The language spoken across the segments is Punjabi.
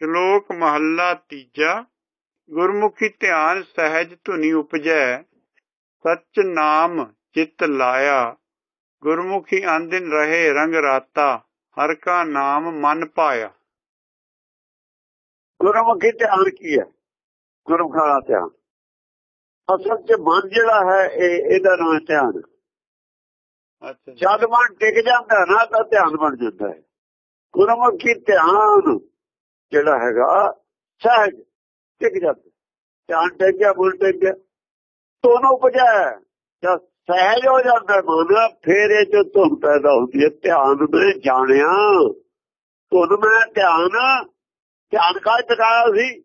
ਸ਼ਲੋਕ ਮਹੱਲਾ ਤੀਜਾ ਗੁਰਮੁਖੀ ਧਿਆਨ ਸਹਿਜ ਧੁਨੀ ਉਪਜੈ ਸਚ ਨਾਮ ਚਿਤ ਲਾਇਆ। ਗੁਰਮੁਖੀ ਆਂਦਿਨ ਰਹੇ ਰੰਗ ਰਾਤਾ ਹਰ ਕਾ ਨਾਮ ਮਨ ਪਾਇਆ। ਗੁਰਮੁਖੀ ਧਿਆਨ ਕੀ ਹੈ? ਗੁਰਮੁਖਾਂ ਦਾ ਧਿਆਨ। ਅਸਲ 'ਚ ਮਨ ਜਿਹੜਾ ਹੈ ਇਹ ਇਹਦਾ ਨਾਮ ਧਿਆਨ। ਅੱਛਾ ਜਦ ਮਨ ਟਿਕ ਜਾਂਦਾ ਨਾ ਤਾਂ ਧਿਆਨ ਬਣ ਜਾਂਦਾ ਹੈ। ਗੁਰਮੁਖੀ ਧਿਆਨ ਜਿਹੜਾ ਹੈਗਾ ਸਹਿਜ ਟਿਕ ਜਾਂਦਾ। ਧਿਆਨ ਟਿਕ ਗਿਆ ਬੁਲ ਟਿਕ ਗਿਆ। ਦੋਨੋਂ ਉਪਜਾ ਜਦ ਸਹਿਜ ਹੋ ਜਾਂਦਾ ਮਨ ਫੇਰ ਇਹ ਚ ਧੁਨ ਪੈਦਾ ਹੁੰਦੀ ਹੈ ਧਿਆਨ ਮੈਂ ਜਾਣਿਆ। ਧੁਨ ਮੈਂ ਧਿਆਨ ਧਿਆਨ ਕਾ ਟਿਕਾਇਆ ਸੀ?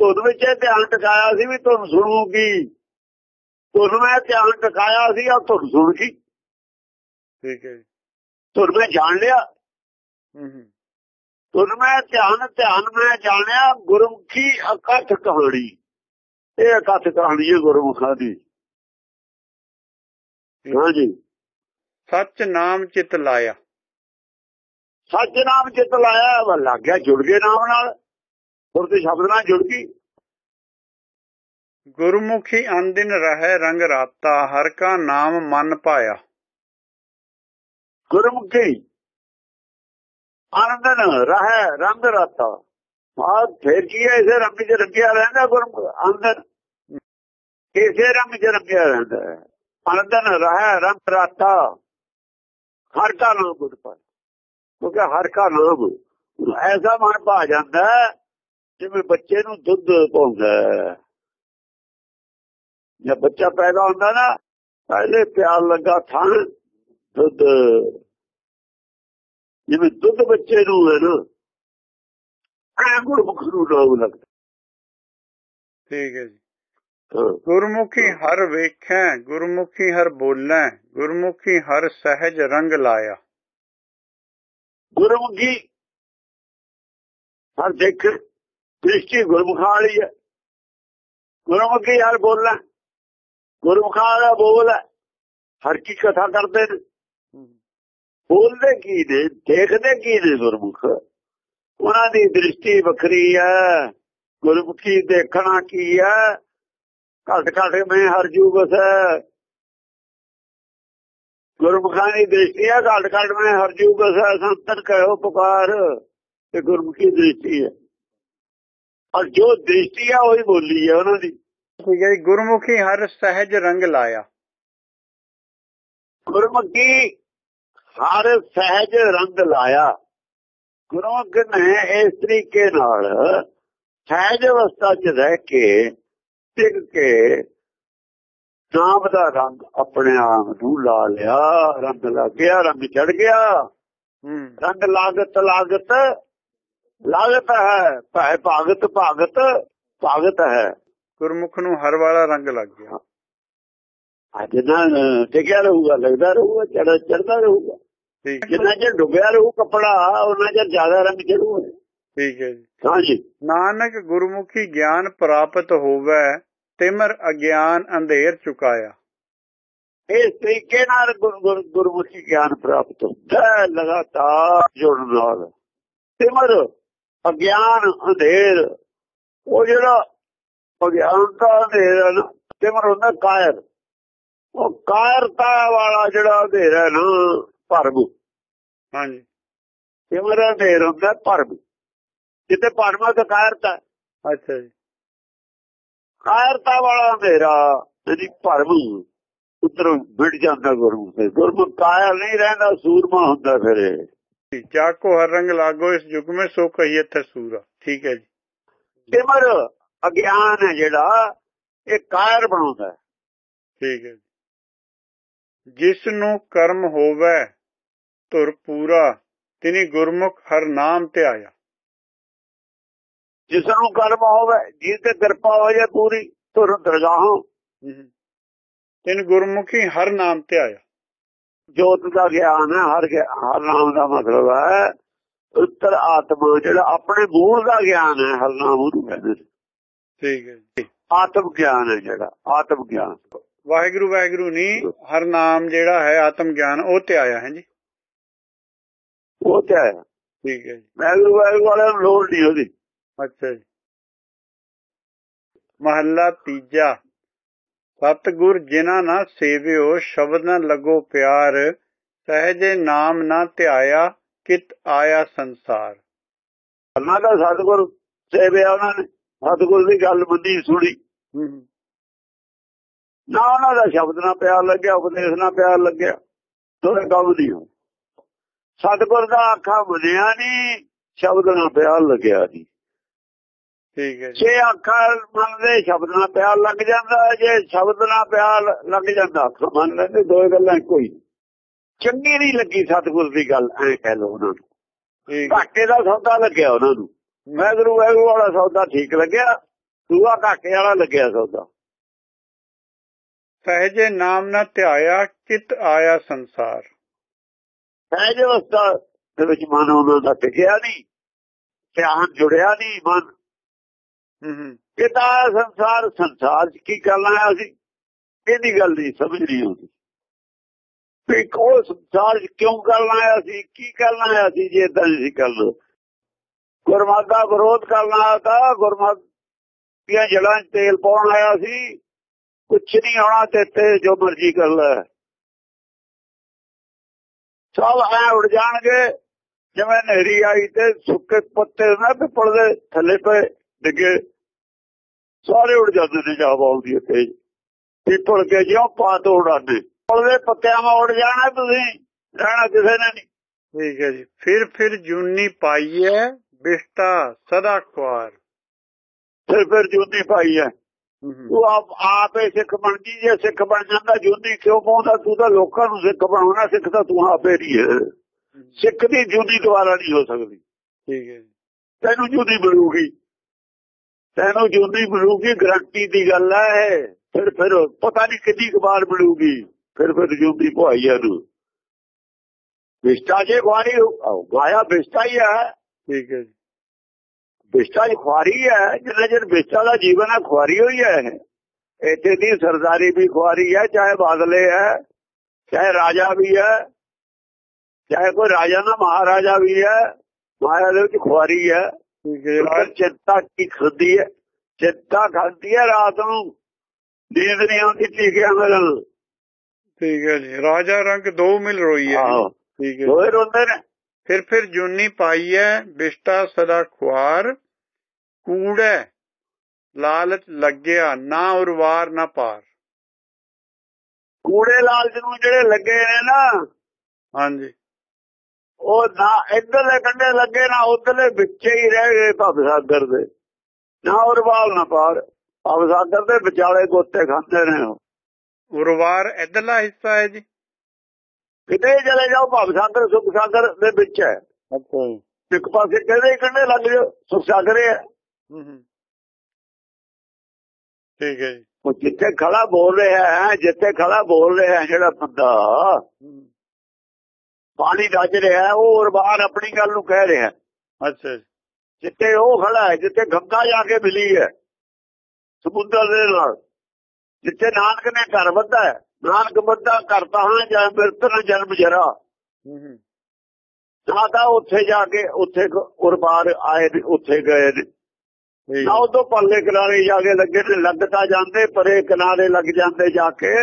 ਧੁਨ ਵਿੱਚ ਇਹ ਧਿਆਨ ਟਿਕਾਇਆ ਸੀ ਵੀ ਧੁਨ ਸੁਣੂਗੀ। ਧੁਨ ਮੈਂ ਧਿਆਨ ਟਿਕਾਇਆ ਸੀ ਆ ਧੁਨ ਸੁਣ ਗਈ। ਠੀਕ ਹੈ ਜੀ। ਧੁਨ ਮੈਂ ਜਾਣ ਲਿਆ। ਹੂੰ। ਧੁਨ ਮੈਂ ਧਿਆਨ ਧਿਆਨ ਮੈਂ ਜਾਣਿਆ ਗੁਰਮੁਖੀ ਅਕਥ ਕਹਾਣੀ। ਇਹ ਅਕਥ ਕਹਾਣੀ ਹੈ ਗੁਰਮੁਖਾਂ ਦੀ। ਹਾਂਜੀ ਸੱਚ ਨਾਮ ਚਿਤ ਲਾਇਆ। ਸੱਚ ਨਾਮ ਚਿਤ ਲਾਇਆ ਵਾ ਲੱਗ ਗਿਆ ਜੁੜ ਗਏ ਨਾਮ ਨਾਲ। ਸੁਰਤ ਸ਼ਬਦ ਨਾਲ ਜੁੜ ਗਈ। ਗੁਰਮੁਖੀ ਅੰਦਿਨ ਰਹੇ ਰੰਗ ਰਾਤਾ ਹਰ ਕਾ ਨਾਮ ਮਨ ਪਾਇਆ। ਗੁਰਮੁਖੀ ਆਨੰਦਨ ਰਹਿ ਰੰਗ ਰਾਤਾ। ਆ ਫੇਰ ਕੀ ਹੈ ਇਸੇ ਰੰਗ ਚ ਰੰਗਿਆ ਰਹਿੰਦਾ ਗੁਰਮੁਖ। ਅੰਦਰ ਇਸੇ ਰੰਗ ਚ ਰੰਗਿਆ ਰਹਿੰਦਾ ਆਨੰਦਨ ਰਹਿ ਰੰਗ ਰਾਤਾ। ਹਰ ਕਾ ਨਾਮ ਗੁਰ ਪਰ ਕਿਉਂਕਿ ਹਰ ਕਾ ਨਾਮ ਐਸਾ ਮਨ ਭਾ ਜਾਂਦਾ ਹੈ, ਜਿਵੇਂ ਬੱਚੇ ਨੂੰ ਦੁੱਧ ਪਾਉਂਦਾ ਹੈ। ਜਦ ਬੱਚਾ ਪੈਦਾ ਹੁੰਦਾ ਨਾ ਪਹਿਲੇ ਪਿਆਰ ਲੱਗਾ ਥਾਂ ਦੁੱਧ। ਜਿਵੇਂ ਦੁੱਧ ਬੱਚੇ ਨੂੰ ਹੈ ਨਾ ਐ ਗੁਰਮੁਖ ਨੂੰ ਲੱਗਦਾ। ਠੀਕ ਹੈ ਜੀ। ਗੁਰਮੁਖੀ ਹਰ ਵੇਖੈ ਗੁਰਮੁਖੀ ਹਰ ਬੋਲੈ ਗੁਰਮੁਖੀ ਹਰ ਸਹਿਜ ਰੰਗ ਲਾਇਆ। ਗੁਰਮੁਖੀ ਹਰ ਦੇਖ ਦ੍ਰਿਸ਼ਟੀ ਗੁਰਮੁਖਾਂ ਵਾਲੀ ਹੈ। ਗੁਰਮੁਖੀ ਹਰ ਬੋਲਣਾ ਗੁਰਮੁਖਾਂ ਵਾਲਾ ਬੋਲ ਹੈ। ਹਰ ਕੀ ਕਥਾ ਕਰਦੇ ਨੇ। ਬੋਲਦੇ ਕੀ ਨੇ ਦੇਖਦੇ ਕੀ ਨੇ ਗੁਰਮੁਖ? ਉਹਨਾਂ ਦੀ ਦ੍ਰਿਸ਼ਟੀ ਵੱਖਰੀ ਹੈ ਗੁਰਮੁਖੀ ਦੇਖਣਾ ਕੀ ਹੈ ਘਟ ਘਟ ਮੈਂ ਹਰ ਜੂਗਸ ਗੁਰਮੁਖਾਂ ਦੀ ਦ੍ਰਿਸ਼ਟੀ ਹੈ ਘਟ ਘਟ ਮੈਂ ਹਰ ਜੂਗਸ ਸੰਤਨ ਕਹਿਓ ਪੁਕਾਰ ਇਹ ਗੁਰਮੁਖੀ ਦ੍ਰਿਸ਼ਟੀ ਹੈ ਔਰ ਜੋ ਦ੍ਰਿਸ਼ਟੀ ਹੈ ਉਹੀ ਬੋਲੀ ਹੈ ਉਹਨਾਂ ਦੀ। ਠੀਕ ਹੈ ਗੁਰਮੁਖੀ ਹਰ ਸਹਿਜ ਰੰਗ ਲਾਇਆ। ਗੁਰਮੁਖੀ ਹਰ ਸਹਿਜ ਰੰਗ ਲਾਇਆ। ਗੁਰਮੁਖ ਨੇ ਇਸ ਤਰੀਕੇ ਨਾਲ ਸਹਿਜ ਅਵਸਥਾ 'ਚ ਰਹਿ ਕੇ ਟਿਕ ਕੇ ਨਾਮ ਦਾ ਰੰਗ ਆਪਣੇ ਆਪ ਨੂੰ ਲਾ ਲਿਆ। ਰੰਗ ਲੱਗ ਗਿਆ ਰੰਗ ਚੜ ਗਿਆ। ਰੰਗ ਲਾਗਤ ਲਾਗਤ। ਲਾਗਤ ਹੈ ਭੈ ਭਾਗਤ ਭਾਗਤ ਭਾਗਤ ਹੈ। ਗੁਰਮੁਖ ਨੂੰ ਹਰ ਵਾਲਾ ਰੰਗ ਲੱਗ ਗਿਆ। ਅੱਜ ਨਾ ਟਿਕਿਆ ਰਹੂਗਾ ਲੱਗਦਾ ਰਹੂਗਾ ਚੜ ਚੜਦਾ ਰਹੂਗਾ। ਜਿੰਨਾ ਚਿਰ ਡੁੱਬਿਆ ਰਹੂ ਕੱਪੜਾ ਉਹਨਾਂ ਚਿਰ ਜ਼ਿਆਦਾ ਰੰਗ ਚੜੂਗਾ ਠੀਕ ਹੈ ਜੀ। ਹਾਂਜੀ। ਨਾਨਕ ਗੁਰਮੁਖੀ ਗਿਆਨ ਪ੍ਰਾਪਤ ਹੋਵੇ ਤਿਮਰ ਅਗਿਆਨ ਅੰਧੇਰ ਚੁਕਾਇਆ। ਇਸ ਤਰੀਕੇ ਨਾਲ ਗੁਰ- ਗੁਰ- ਗੁਰਮੁਖੀ ਗਿਆਨ ਪ੍ਰਾਪਤ ਹੁੰਦਾ ਲਗਾਤਾਰ ਜੁੜਨ ਨਾਲ। ਸਿਮਰ ਅਗਿਆਨ ਅੰਧੇਰ ਉਹ ਜਿਹੜਾ ਅਗਿਆਨਤਾ ਅੰਧੇਰ ਹੈ ਨਾ ਸਿਮਰ ਹੁੰਦਾ ਕਾਇਰ। ਉਹ ਕਾਇਰਤਾ ਵਾਲਾ ਜਿਹੜਾ ਅੰਧੇਰ ਹੈ ਨਾ ਭਰਮ। ਹਾਂਜੀ। ਸਿਮਰ ਅੰਧੇਰ ਹੁੰਦਾ ਭਰਮ। ਜਿੱਤੇ ਭਰਮ ਤੇ ਕਾਇਰਤਾ ਅੱਛਾ ਜੀ। ਕਾਇਰਤਾ ਵਾਲਾ ਅੰਧੇਰਾ ਜਿਹੜੀ ਭਰਮ ਉਤਰ ਵਿੜ ਜਾਂਦਾ ਗੁਰਮੁਖ ਤੇ। ਗੁਰਮੁਖ ਕਾਇਰ ਨਹੀਂ ਰਹਿੰਦਾ ਸੂਰਮਾ ਹੁੰਦਾ ਫਿਰ। ਇਹ ਜੀ, ਚਾਕੋ ਹਰ ਰੰਗ ਲਾਗੋ ਇਸ ਯੁਗ ਮੇ ਸੋ ਕਹੀਏ ਥੇ ਸੂਰਾ ਠੀਕ ਹੈ ਜੀ। ਸਿਮਰ ਅਗਿਆਨ ਹੈ ਜਿਹੜਾ ਇਹ ਕਾਇਰ ਬਣਾਉਂਦਾ। ਠੀਕ ਹੈ ਜਿਸ ਨੂੰ ਕਰਮ ਹੋਵੇ ਧੁਰ ਪੂਰਾ ਤਿਨੀ ਗੁਰਮੁਖ ਹਰ ਨਾਮ ਤੇ ਆਇਆ। ਜਿਸ ਨੂੰ ਕਰਮ ਹੋਵੇ ਜਿਸ ਤੇ ਕਿਰਪਾ ਹੋ ਜਾਏ ਪੂਰੀ ਤੁਰ ਦਰਗਾਹੋਂ। ਤਿਨ ਗੁਰਮੁਖੀ ਹਰ ਨਾਮ ਤੇ ਆਇਆ। ਜੋਤ ਦਾ ਗਿਆਨ ਹੈ ਹਰ ਹਰ ਨਾਮ ਦਾ ਮਤਲਬ ਹੈ ਉੱਤਰ ਆਤਮਾ ਜਿਹੜਾ ਆਪਣੇ ਮੂਲ ਦਾ ਗਿਆਨ ਹੈ ਹਰ ਨਾਮ ਉਹਨੂੰ ਕਹਿੰਦੇ ਠੀਕ ਹੈ ਜੀ। ਆਤਮ ਗਿਆਨ ਹੈ ਜਿਹੜਾ ਆਤਮ ਗਿਆਨ। ਵਾਹਿਗੁਰੂ ਵਾਹਿਗੁਰੂ ਨਹੀਂ ਹਰ ਨਾਮ ਜਿਹੜਾ ਹੈ ਆਤਮ ਗਿਆਨ ਉਹ ਤੇ ਆਇਆ ਹੈ ਜੀ। ਉਹ ਤੇ ਹੈ ਠੀਕ ਹੈ ਜੀ। ਵੈਗਰੂ ਵੈਗਰੂ ਵਾਲਿਆਂ ਨੂੰ ਲੋੜ ਨਹੀਂ ਉਹਦੀ। ਅੱਛਾ ਜੀ। ਮਹੱਲਾ ਤੀਜਾ। ਸਤਿਗੁਰ ਜਿਨ੍ਹਾਂ ਨਾ ਸੇਵਿਓ ਸ਼ਬਦ ਨਾ ਲੱਗੋ ਪਿਆਰ ਸਹਿਜੇ ਨਾਮ ਨਾ ਧਿਆਇਆ ਕਿਤ ਆਇਆ ਸੰਸਾਰ। ਅੱਲਾ ਦਾ ਸਤਿਗੁਰ ਸੇਵਿਆ ਉਹਨਾਂ ਨੇ। ਸਤਿਗੁਰ ਦੀ ਗੱਲ ਮੰਨੀ ਸੁਣੀ। ਨਾ ਉਹਨਾਂ ਦਾ ਸ਼ਬਦ ਨਾਲ ਪਿਆਰ ਲੱਗਿਆ ਉਪਦੇਸ਼ ਨਾਲ ਪਿਆਰ ਲੱਗਿਆ। ਦੋਵੇਂ ਕੰਮ ਨਹੀਂ ਹੋ ਸਤਿਗੁਰ ਦਾ ਆਖਾ ਮੰਨਿਆ ਨਹੀਂ ਸ਼ਬਦ ਨਾਲ ਪਿਆਰ ਲੱਗਿਆ ਨਹੀਂ। ਠੀਕ ਹੈ ਜੀ। ਜੇ ਅੱਖਾਂ ਮੰਨਦੇ ਸ਼ਬਦ ਨਾਲ ਪਿਆਰ ਲੱਗ ਜਾਂਦਾ ਜੇ ਸ਼ਬਦ ਨਾਲ ਪਿਆਰ ਲੱਗ ਜਾਂਦਾ ਮੰਨ ਲੈਂਦੇ ਦੋ ਗੱਲਾਂ ਕੋਈ ਚੰਗੀ ਨਹੀਂ ਲੱਗੀ ਸਤਿਗੁਰ ਦੀ ਗੱਲ ਐ ਕਹਿ ਲਓ ਉਹਨਾਂ ਨੂੰ। ਘਾਟੇ ਦਾ ਸੌਦਾ ਲੱਗਿਆ ਉਹਨਾਂ ਨੂੰ। ਵੈਗਰੂ ਵੈਗਰੂ ਵਾਲਾ ਸੌਦਾ ਠੀਕ ਲੱਗਿਆ ਦੂਆ ਘਾਟੇ ਵਾਲਾ ਲੱਗਿਆ ਸੌਦਾ। ਸਹਿਜੇ ਨਾਮ ਨਾ ਧਿਆਇਆ ਕਿਤ ਆਇਆ ਸੰਸਾਰ। ਸਹਿਜ ਅਵਸਥਾ ਦੇ ਵਿੱਚ ਮਨ ਉਹਨਾਂ ਦਾ ਟਿਕਿਆ ਨਹੀਂ ਧਿਆਨ ਜੁੜਿਆ ਨਹੀਂ ਮਨ। ਹੂੰ ਹੂੰ। ਕਿਤਾ ਸੰਸਾਰ ਸੰਸਾਰ ਚ ਕੀ ਕਰਨਾ ਹੈ ਅਸੀਂ? ਇਹਦੀ ਗੱਲ ਨਹੀਂ ਸਮਝ ਨਹੀਂ ਆਉਂਦੀ। ਵੀ ਉਹ ਸੰਸਾਰ ਚ ਕਿਉਂ ਕਰਨਾ ਹੈ ਅਸੀਂ? ਕੀ ਕਰਨਾ ਹੈ ਅਸੀਂ ਜੇ ਇਦਾਂ ਨਹੀਂ ਕਰਨਾ? ਗੁਰਮਤਿ ਦਾ ਵਿਰੋਧ ਕਰਨਾ ਤਾਂ ਗੁਰਮਤਿ ਦੀਆਂ ਜੜਾਂ 'ਚ ਤੇਲ ਪਾਉਣ ਆਇਆ ਸੀ। ਕੁਛ ਨਹੀਂ ਆਉਣਾ ਤੇ ਤੇ ਜੋ ਮਰਜ਼ੀ ਕਰ ਲੈ। ਸਭ ਐ ਉੜ ਜਾਣਗੇ ਜਿਵੇਂ ਨਹਿਰੀ ਆਈ ਤੇ ਸੁੱਕੇ ਪੱਤੇ ਨਾ ਪਿੱਪਲ ਦੇ ਥੱਲੇ ਪਏ ਡਿੱਗੇ। ਸਾਰੇ ਉੜ ਜਾਂਦੇ ਨੇ ਜਾ ਬਾਉਂਦੀ ਤੇ ਪਿੱਪਲ ਕੇ ਜਿਉਂ ਪਾ ਤੋਂ ਉਡਾਉਂਦੇ। ਪਿੱਪਲ ਦੇ ਪੱਤਿਆਂ ਮਾ ਉੜ ਜਾਣਾ ਤੁਸੀਂ ਰਹਿਣਾ ਕਿਸੇ ਨੇ ਨਹੀਂ। ਠੀਕ ਹੈ ਜੀ। ਫਿਰ ਫਿਰ ਜੂਨੀ ਪਾਈਐ ਬਿਸਤਾ ਸਦਾ ਖੁਆਰ। ਫਿਰ ਫਿਰ ਜੁੰਦੀ ਪਾਈ ਹੈ। ਹੂੰ ਹੂੰ ਤੂੰ ਆਪ ਆਪੇ ਸਿੱਖ ਬਣ ਜੀ ਜੇ ਸਿੱਖ ਬਣ ਜਾਂਦਾ ਜੁੰਦੀ ਕਿਉਂ ਪਾਉਂਦਾ? ਤੂੰ ਤਾਂ ਲੋਕਾਂ ਨੂੰ ਸਿੱਖ ਬਣਾਉਣਾ ਸਿੱਖ ਤਾਂ ਤੂੰ ਆਪੇ ਨਹੀਂ ਹੈ। ਸਿੱਖ ਦੀ ਜੁੰਦੀ ਦੁਆਰਾ ਨਹੀਂ ਹੋ ਸਕਦੀ। ਠੀਕ ਹੈ ਤੈਨੂੰ ਜੁੰਦੀ ਮਿਲੂਗੀ ਤੈਨੂੰ ਜੁੰਦੀ ਮਿਲੂਗੀ ਗਰੰਟੀ ਦੀ ਗੱਲ ਹੈ। ਫਿਰ ਫਿਰ ਪਤਾ ਨਹੀਂ ਕਿੰਨੀ ਕੁ ਵਾਰ ਮਿਲੂਗੀ ਫਿਰ ਫਿਰ ਜੁੰਦੀ ਪਵਾਈਆ ਨੂੰ ਵਿਸ਼ਟਾ ਜੇ ਖਵਾਰੀ ਗਾਇਆ ਵਿਸ਼ਟਾ ਹੀ ਹੈ ਠੀਕ ਹੈ ਵਿਸ਼ਟਾ ਦੀ ਖੁਆਰੀ ਹੈ ਜਿੰਨਾ ਚਿਰ ਵਿਸ਼ਟਾ ਦਾ ਜੀਵਨ ਹੈ ਖੁਆਰੀ ਹੋਈ ਹੈ ਇੱਥੇ ਦੀ ਸਰਦਾਰੀ ਵੀ ਖੁਆਰੀ ਹੈ ਚਾਹੇ ਬਾਦਲੇ ਹੈ ਚਾਹੇ ਰਾਜਾ ਵੀ ਹੈ ਚਾਹੇ ਕੋਈ ਰਾਜਾ ਨਾ ਮਹਾਰਾਜਾ ਵੀ ਹੈ ਮਾਇਆ ਦੇ ਵਿੱਚ ਖੁਆਰੀ ਹੈ। ਜੀ ਚਿੰਤਾ ਕੀ ਖਾਂਦੀ ਹੈ? ਚਿੰਤਾ ਖਾਂਦੀ ਹੈ ਰਾਤ ਨੂੰ ਨੀਂਦ ਨਹੀਂ ਆਉਂਦੀ ਟੀਕਿਆਂ ਮਿਲਣ। ਠੀਕ ਹੈ ਜੀ। ਰਾਜਾ ਰੰਗ ਦੋ ਮਿਲ ਰੋਈ ਹੈ ਠੀਕ ਹੈ ਦੋਏ ਰੋਂਦੇ ਨੇ। ਫਿਰ ਫਿਰ ਜੂਨੀ ਪਾਈਐ ਬਿਸਤਾ ਸਦਾ ਖੁਆਰ ਕੂੜੈ ਲਾਲਚ ਲੱਗਿਆ ਨਾ ਉਰਵਾਰ ਨਾ ਪਾਰ। ਕੂੜੇ ਲਾਲਚ ਨੂੰ ਜਿਹੜੇ ਲੱਗੇ ਨੇ ਨਾ ਹਾਂਜੀ। ਉਹ ਨਾ ਇੱਧਰਲੇ ਕੰਢੇ ਲੱਗੇ ਨਾ ਉਧਰਲੇ ਵਿੱਚੇ ਹੀ ਰਹਿ ਗਏ ਭਵ ਸਾਗਰ ਦੇ। ਨਾ ਉਰਵਾਲ ਨਾ ਪਾਰ। ਭਵ ਸਾਗਰ ਦੇ ਵਿਚਾਲੇ ਗੋਤੇ ਖਾਂਦੇ ਨੇ। ਉਰਵਾਰ ਇਧਰਲਾ ਹਿੱਸਾ ਹੈ ਜੀ। ਕਿਤੇ ਚਲੇ ਜਾਓ ਭਵ ਸਾਗਰ ਸੁਖ ਸਾਗਰ ਦੇ ਵਿੱਚ ਹੈ। ਅੱਛਾ ਜੀ। ਇੱਕ ਪਾਸੇ ਕਹਿੰਦੇ ਕੰਢੇ ਲੱਗ ਜਾਓ ਸੁਖ ਸਾਗਰ ਹੈ ਠੀਕ ਹੈ ਜੀ। ਉਹ ਜਿੱਥੇ ਖੜਾ ਬੋਲ ਰਿਹਾ ਹੈ ਜਿੱਥੇ ਖੜਾ ਬੋਲ ਰਿਹਾ ਹੈ ਜਿਹੜਾ ਬੰਦਾ। ਪਾਣੀ ਰੱਜ ਰਿਹਾ ਉਹ ਉਰਵਾਰ ਆਪਣੀ ਗੱਲ ਨੂੰ ਕਹਿ ਰਿਹਾ। ਅੱਛਾ ਜੀ। ਜਿੱਥੇ ਉਹ ਖੜਾ ਹੈ ਜਿੱਥੇ ਗੰਗਾ ਜਾ ਕੇ ਮਿਲੀ ਹੈ ਸਮੁੰਦਰ ਦੇ ਨਾਲ ਜਿੱਥੇ ਨਾਨਕ ਨੇ ਘਰ ਬੱਧਾ ਹੈ ਨਾਨਕ ਬੱਧਾ ਕਰਤਾ ਹਾਂ ਜਾਂ ਮਿਰਤ ਨਾ ਜਨਮ ਜਰਾ। ਤਾਂ ਉੱਥੇ ਜਾ ਕੇ ਉੱਥੇ ਉਰਬਾਰ ਆਏ ਉੱਥੇ ਗਏ ਨੇ। ਉਦੋਂ ਪਰਲੇ ਕਿਨਾਰੇ ਜਾ ਕੇ ਲੱਗੇ ਨੇ ਲੱਗਦਾ ਜਾਂਦੇ ਪਰੇ ਕਿਨਾਰੇ ਲੱਗ ਜਾਂਦੇ ਜਾ ਕੇ।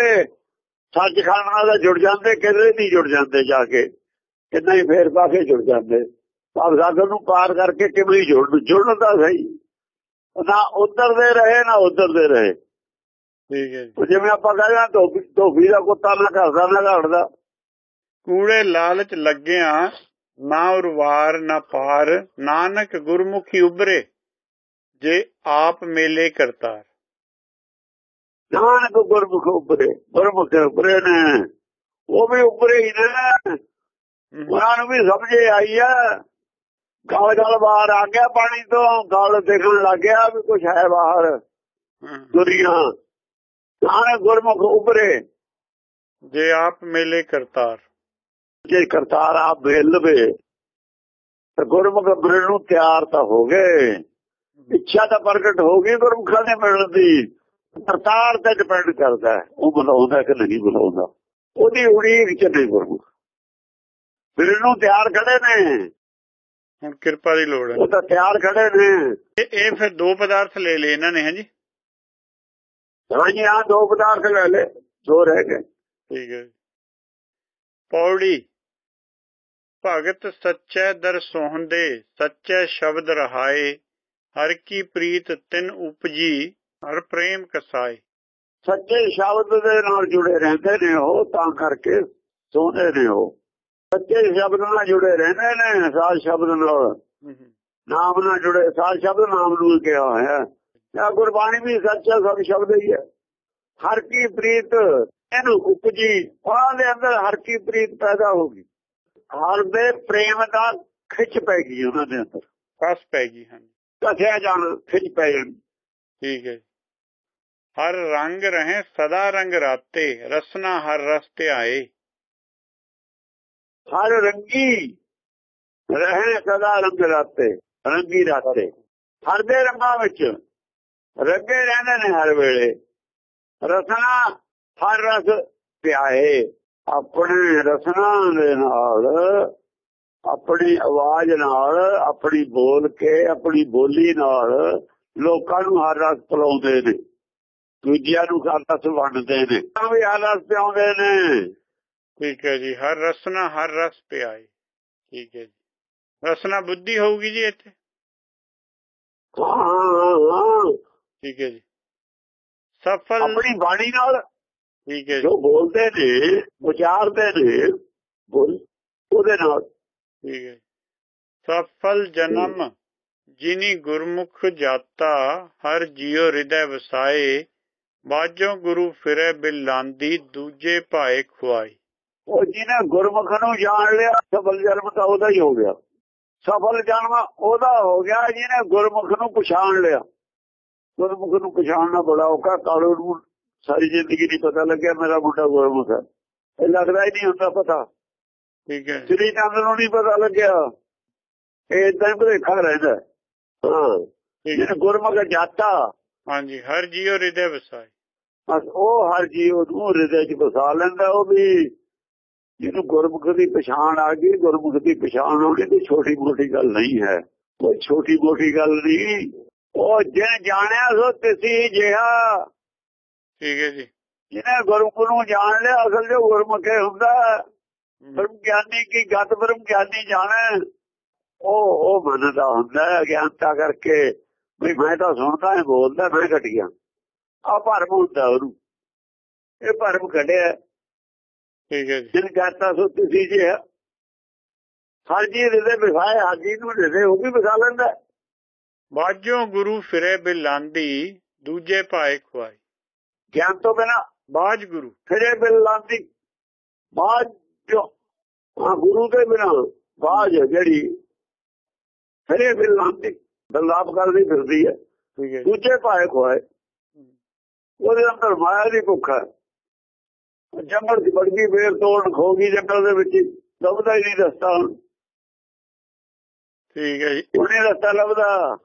ਸੱਚਖੰਡ ਨਾਲ ਤਾਂ ਜੁੜ ਜਾਂਦੇ ਕਿਤੇ ਨਹੀਂ ਜੁੜ ਜਾਂਦੇ ਜਾ ਕੇ। ਕਿੰਨਾ ਹੀ ਫੇਰ ਪਾ ਕੇ ਜੁੜ ਜਾਂਦੇ। ਭਾਵ ਸਾਗਰ ਨੂੰ ਪਾਰ ਕਰਕੇ ਕਿਵੇਂ ਜੁੜ ਜੁੜਨ ਦਾ ਸਹੀ। ਨਾ ਉਧਰ ਦੇ ਰਹੇ ਨਾ ਉਧਰ ਦੇ ਰਹੇ। ਠੀਕ ਹੈ ਜੀ। ਜਿਵੇਂ ਆਪਾਂ ਕਹਿੰਦੇ ਆ ਧੋਬੀ ਧੋਬੀ ਦਾ ਕੁੱਤਾ ਨਾ ਘਰਦਾ ਨਾ ਘੜਦਾ ਕੂੜੇ ਲਾਲਚ ਲੱਗਿਆ ਨਾ ਉਰਵਾਰ ਨਾ ਪਾਰ ਨਾਨਕ ਗੁਰਮੁਖੀ ਉਬਰੇ ਜੇ ਆਪ ਮੇਲੇ ਕਰਤਾਰ। ਨਾਨਕ ਗੁਰਮੁਖ ਉੱਪਰੇ ਗੁਰਮੁਖ ਉੱਪਰੇ ਨੇ। ਉਹ ਵੀ ਉੱਪਰੇ ਹੀ ਨੇ। ਉਹਨਾਂ ਨੂੰ ਵੀ ਸਮਝੇ ਆਈ ਆ। ਗਲ ਗਲ ਬਾਹਰ ਆ ਗਿਆ ਪਾਣੀ ਤੋਂ। ਗਲ ਦੇਖਣ ਲੱਗ ਗਿਆ ਵੀ ਕੁਝ ਹੈ ਬਾਹਰ। ਦੁਨੀਆ ਨਾਨਕ ਗੁਰਮੁਖ ਉੱਪਰੇ ਜੇ ਆਪ ਮੇਲੇ ਕਰਤਾਰ ਜੇ ਕਰਤਾਰ ਆਪ ਭੇਲ ਲਵੇ ਤਾਂ ਗੁਰਮੁਖ ਮਿਲਣ ਨੂੰ ਤਿਆਰ ਤਾਂ ਹੋ ਗਏ ਇੱਛਾ ਤਾਂ ਪ੍ਰਗਟ ਹੋ ਗਈ ਗੁਰਮੁਖਾਂ ਦੇ ਮਿਲਣ ਦੀ ਕਰਤਾਰ ਤੇ ਡਿਪੈਂਡ ਕਰਦਾ ਉਹ ਬੁਲਾਉਂਦਾ ਕਿ ਨਹੀਂ ਬੁਲਾਉਂਦਾ ਉਹਦੀ ਉਡੀਕ ਚ ਨਹੀਂ ਗੁਰਮੁਖ ਮਿਲਣ ਨੂੰ ਤਿਆਰ ਖੜੇ ਨੇ ਹੁਣ ਕਿਰਪਾ ਦੀ ਲੋੜ ਹੈ ਉਹ ਤਾਂ ਤਿਆਰ ਖੜੇ ਨੇ ਇਹ ਫਿਰ ਦੋ ਪਦਾਰਥ ਲੈ ਲਏ ਇਹਨਾਂ ਨੇ ਹਾਂਜੀ ਹਾਂਜੀ ਹਾਂ ਦੋ ਪਦਾਰਥ ਲੈ ਲੈ ਦੋ ਰਹਿ ਗਏ। ਠੀਕ ਹੈ। ਪੌੜੀ ਭਗਤ ਸੱਚੈ ਦਰ ਸੋਹੰਦੇ ਸੱਚੈ ਸ਼ਬਦ ਰਹਾਏ ਹਰ ਕੀ ਪ੍ਰੀਤ ਤਿਨ ਉਪਜੀ ਹਰ ਪ੍ਰੇਮ ਕਸਾਏ। ਸੱਚੇ ਸ਼ਬਦ ਦੇ ਨਾਲ ਜੁੜੇ ਰਹਿੰਦੇ ਨੇ ਉਹ ਤਾਂ ਕਰਕੇ ਸੋਹਣੇ ਨੇ ਉਹ। ਸੱਚੇ ਸ਼ਬਦ ਨਾਲ ਜੁੜੇ ਰਹਿੰਦੇ ਨੇ ਸਾਧ ਸ਼ਬਦ ਨਾਲ। ਨਾਮ ਨਾਲ ਜੁੜੇ ਸਾਧ ਸ਼ਬਦ ਨਾਮ ਨੂੰ ਕਿਹਾ ਹੋਇਆ। ਹੈ ਇਹ ਗੁਰਬਾਣੀ ਵੀ ਸੱਚਾ ਸਭ ਸ਼ਬਦ ਹੀ ਹੈ। ਹਰ ਕੀ ਪ੍ਰੀਤ ਇਹਨੂੰ ਉਪਜੀ ਉਹਨਾਂ ਦੇ ਅੰਦਰ ਹਰ ਕੀ ਪ੍ਰੀਤ ਪੈਦਾ ਹੋ ਗਈ। ਹਰ ਦੇ ਪ੍ਰੇਮ ਦਾ ਖਿੱਚ ਪੈ ਗਈ ਉਹਨਾਂ ਦੇ ਅੰਦਰ। ਕਸ ਪੈ ਗਈ ਹਾਂਜੀ। ਕਥਿਆ ਜਾਣ ਖਿੱਚ ਪੈ ਜਾਣ। ਠੀਕ ਹੈ ਜੀ। ਹਰ ਰੰਗ ਰਹੇ ਸਦਾ ਰੰਗ ਰਾਤੇ ਰਸਨਾ ਹਰ ਰਸ ਤੇ ਆਏ ਹਰ ਰੰਗੀ ਰਹੇ ਸਦਾ ਰੰਗ ਰਾਤੇ ਰੰਗੀ ਰਾਤੇ। ਹਰ ਦੇ ਰੰਗਾਂ ਵਿੱਚ ਰੰਗੇ ਰਹਿੰਦੇ ਨੇ ਹਰ ਵੇਲੇ। ਰਸਨਾ ਹਰ ਰਸ ਪਿਆਏ। ਆਪਣੇ ਰਸਨਾ ਦੇ ਨਾਲ ਆਪਣੀ ਆਵਾਜ਼ ਨਾਲ ਆਪਣੀ ਬੋਲ ਕੇ ਆਪਣੀ ਬੋਲੀ ਨਾਲ ਲੋਕਾਂ ਨੂੰ ਹਰ ਰਸ ਪਿਲਾਉਂਦੇ ਨੇ। ਦੂਜਿਆਂ ਨੂੰ ਹਰ ਰਸ ਵੰਡਦੇ ਨੇ। ਤਾਂ ਵੀ ਹਰ ਰਸ ਪਿਆਉਂਦੇ ਨੇ। ਠੀਕ ਹੈ ਜੀ। ਹਰ ਰਸਨਾ ਹਰ ਰਸ ਪਿਆਏ। ਠੀਕ ਹੈ ਜੀ। ਰਸਨਾ ਬੁੱਧੀ ਹੋਊਗੀ ਜੀ ਇੱਥੇ? ਹਾਂ ਠੀਕ ਹੈ ਜੀ। ਸਫਲ ਆਪਣੀ ਬਾਣੀ ਨਾਲ ਠੀਕ ਹੈ ਜੀ। ਜੋ ਬੋਲਦੇ ਨੇ ਵਿਚਾਰਦੇ ਨੇ ਬੋਲ ਉਹਦੇ ਨਾਲ। ਠੀਕ ਹੈ। ਸਫਲ ਜਨਮ ਜਿਨੀ ਗੁਰਮੁਖ ਜਾਤਾ ਹਰ ਜਿਉ ਹਿਰਦੈ ਵਸਾਏ ਬਾਜੋ ਗੁਰੂ ਫਿਰੈ ਬਿਲਾਂਦੀ ਦੂਜੇ ਭਾਏ ਖੁਆਈ ਉਹ ਜਿਹਨੇ ਗੁਰਮੁਖ ਨੂੰ ਜਾਣ ਲਿਆ ਸਫਲ ਜਨਮ ਤਾਂ ਉਹਦਾ ਹੀ ਹੋ ਗਿਆ। ਸਫਲ ਜਨਮ ਉਹਦਾ ਹੋ ਗਿਆ ਜਿਹਨੇ ਗੁਰਮੁਖ ਨੂੰ ਪਛਾਣ ਲਿਆ। ਗੁਰਮੁਖ ਨੂੰ ਪਛਾਣਨਾ ਬੜਾ ਔਖਾ ਕਾਲੂ ਨੂੰ ਸਾਰੀ ਜ਼ਿੰਦਗੀ ਨਹੀਂ ਪਤਾ ਲੱਗਿਆ ਮੇਰਾ ਮੁੰਡਾ ਗੁਰਮੁਖ ਹੈ ਇਹ ਲੱਗਦਾ ਹੀ ਨਹੀਂ ਹੁੰਦਾ ਪਤਾ। ਠੀਕ ਹੈ। ਸ੍ਰੀ ਚੰਦ ਨੂੰ ਨਹੀਂ ਪਤਾ ਲੱਗਿਆ। ਇਹ ਇਦਾਂ ਹੀ ਭੁਲੇਖਾ ਰਹਿੰਦਾ। ਹਾਂ। ਗੁਰਮੁਖ ਜਾਤਾ ਹਾਂਜੀ ਹਰ ਜਿਉ ਹਿਰਦੈ ਵਸਾਏ। ਬਸ ਉਹ ਹਰ ਜੀਵ ਨੂੰ ਹਿਰਦੇ 'ਚ ਵਸਾ ਲੈਂਦਾ ਉਹ ਵੀ ਜਿਹਨੂੰ ਗੁਰਮੁਖ ਦੀ ਪਛਾਣ ਆ ਗਈ ਗੁਰਮੁਖ ਦੀ ਪਛਾਣ ਹੋਣੀ ਤੇ ਛੋਟੀ ਮੋਟੀ ਗੱਲ ਨਹੀਂ ਹੈ। ਕੋਈ ਛੋਟੀ ਮੋਟੀ ਗੱਲ ਨਹੀਂ। ਉਹ ਜਿਹਨੇ ਜਾਣਿਆ ਸੋ ਤਿਸੀ ਜਿਹਾ। ਠੀਕ ਹੈ ਜੀ। ਜਿਹਨੇ ਗੁਰਮੁਖ ਨੂੰ ਜਾਣ ਲਿਆ ਅਸਲ ਜੋ ਗੁਰਮੁਖ ਹੁੰਦਾ। ਬ੍ਰਹਮ ਗਿਆਨੀ ਕੀ ਗਤ ਬ੍ਰਹਮ ਗਿਆਨੀ ਜਾਣੇ। ਉਹ ਉਹ ਮੰਨਦਾ ਹੁੰਦਾ ਗਿਆਨਤਾ ਕਰਕੇ। ਵੀ ਮੈਂ ਤਾਂ ਸੁਣਦਾ ਹਾਂ ਬੋਲਦਾ ਮੈਂ ਘਟੀਆਂ। ਆ ਭਰਮ ਹੁੰਦਾ ਉਹਨੂੰ। ਇਹ ਭਰਮ ਕੱਢਿਆ ਠੀਕ ਹੈ ਜੀ। ਜਿਨ ਕਰਤਾ ਸੋ ਤੁਸੀਂ ਜੀ ਹਰ ਜੀ ਦੇ ਵਿਖਾਏ ਹਾਜੀ ਨੂੰ ਦੇ ਉਹ ਵੀ ਵਿਖਾ ਲੈਂਦਾ। ਬਾਜੋ ਗੁਰੂ ਫਿਰੈ ਬਿਲਾਂਦੀ ਦੂਜੇ ਭਾਏ ਖੁਆਈ। ਗਿਆਨ ਤੋਂ ਬਿਨਾ ਬਾਜ ਗੁਰੂ। ਫਿਰੇ ਬਿਲਾਂਦੀ ਹਾਂ ਗੁਰੂ ਦੇ ਬਿਨਾ ਬਾਜ ਜਿਹੜੀ ਫਿਰੇ ਬਿਲਾਂਦੀ ਬਲਾਪ ਕਰਦੀ ਫਿਰਦੀ ਹੈ। ਦੂਜੇ ਭਾਏ ਖੋਏ ਉਹਦੇ ਅੰਦਰ ਮਾਇਆ ਦੀ ਭੁੱਖ ਹੈ। ਜੰਗਲ ਦੀ ਬੜਗੀ ਫੇਰ ਤੋੜ ਖੋਗੀ ਜੰਗਲ ਦੇ ਵਿੱਚ ਲੱਭਦਾ ਹੀ ਨਹੀਂ ਰਸਤਾ ਠੀਕ ਹੈ ਜੀ। ਉਹਨੇ ਰਸਤਾ ਲੱਭਦਾ।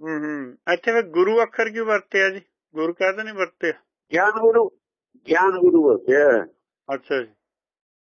ਹੂੰ ਹੂੰ। ਇੱਥੇ ਫਿਰ ਗੁਰੂ ਅੱਖਰ ਕਿਉਂ ਵਰਤਿਆ ਜੀ? ਗੁਰੂ ਕਹਿੰਦੇ ਨਹੀਂ ਵਰਤਿਆ? ਗਿਆਨ ਗੁਰੂ ਗਿਆਨ ਗੁਰੂ ਵਸਿਆ ਅੱਛਾ ਜੀ।